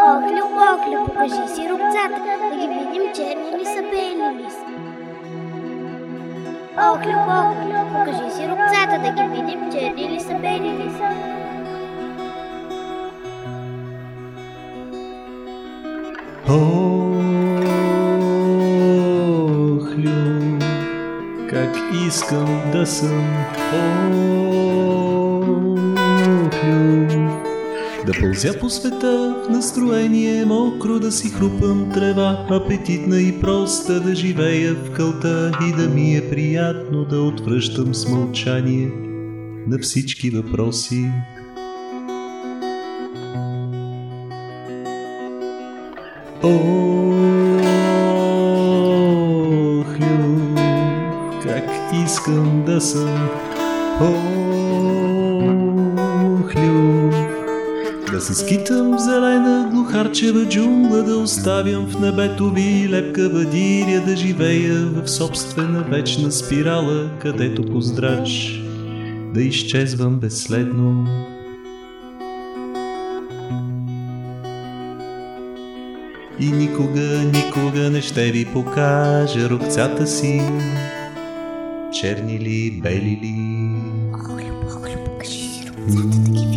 Охлю, охлю, покажи си рубцата, да ги видим черни ли са, бели ли са. Охлю, охлю, покажи си рубцата, да ги видим черни ли са, бели ли са. Охлю, как искам да съм Охлю. Да пълзя по света в настроение мокро, да си хрупам трева, апетитна и проста, да живея в кълта и да ми е приятно да отвръщам с мълчание на всички въпроси. Охлю, как искам да съм Охлю, да се скитам в зелена глухарчева джунгла, да оставям в небето ви лепкава диря, да живея в собствена вечна спирала, където поздраж да изчезвам безследно. И никога, никога не ще ви покажа рукцата си, черни ли, бели ли. Охлю, охлю, покажи си ги видим